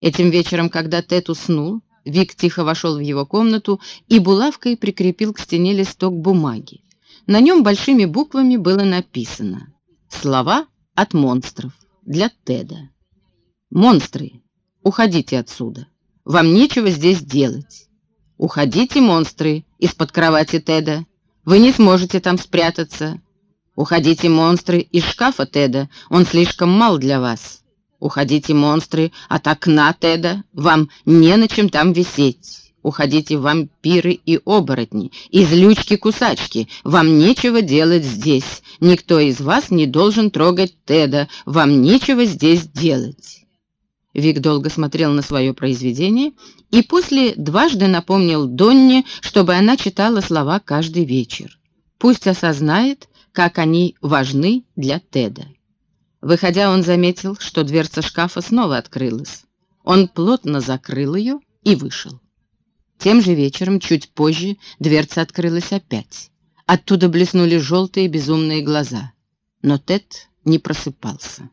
Этим вечером, когда Тед уснул, Вик тихо вошел в его комнату и булавкой прикрепил к стене листок бумаги. На нем большими буквами было написано «Слова от монстров для Теда». «Монстры, уходите отсюда. Вам нечего здесь делать. Уходите, монстры, из-под кровати Теда. Вы не сможете там спрятаться. Уходите, монстры, из шкафа Теда. Он слишком мал для вас. Уходите, монстры, от окна Теда. Вам не на чем там висеть. Уходите, вампиры и оборотни, излючки-кусачки. Вам нечего делать здесь. Никто из вас не должен трогать Теда. Вам нечего здесь делать. Вик долго смотрел на свое произведение и после дважды напомнил Донне, чтобы она читала слова каждый вечер. Пусть осознает, как они важны для Теда. Выходя, он заметил, что дверца шкафа снова открылась. Он плотно закрыл ее и вышел. Тем же вечером, чуть позже, дверца открылась опять. Оттуда блеснули желтые безумные глаза. Но Тед не просыпался.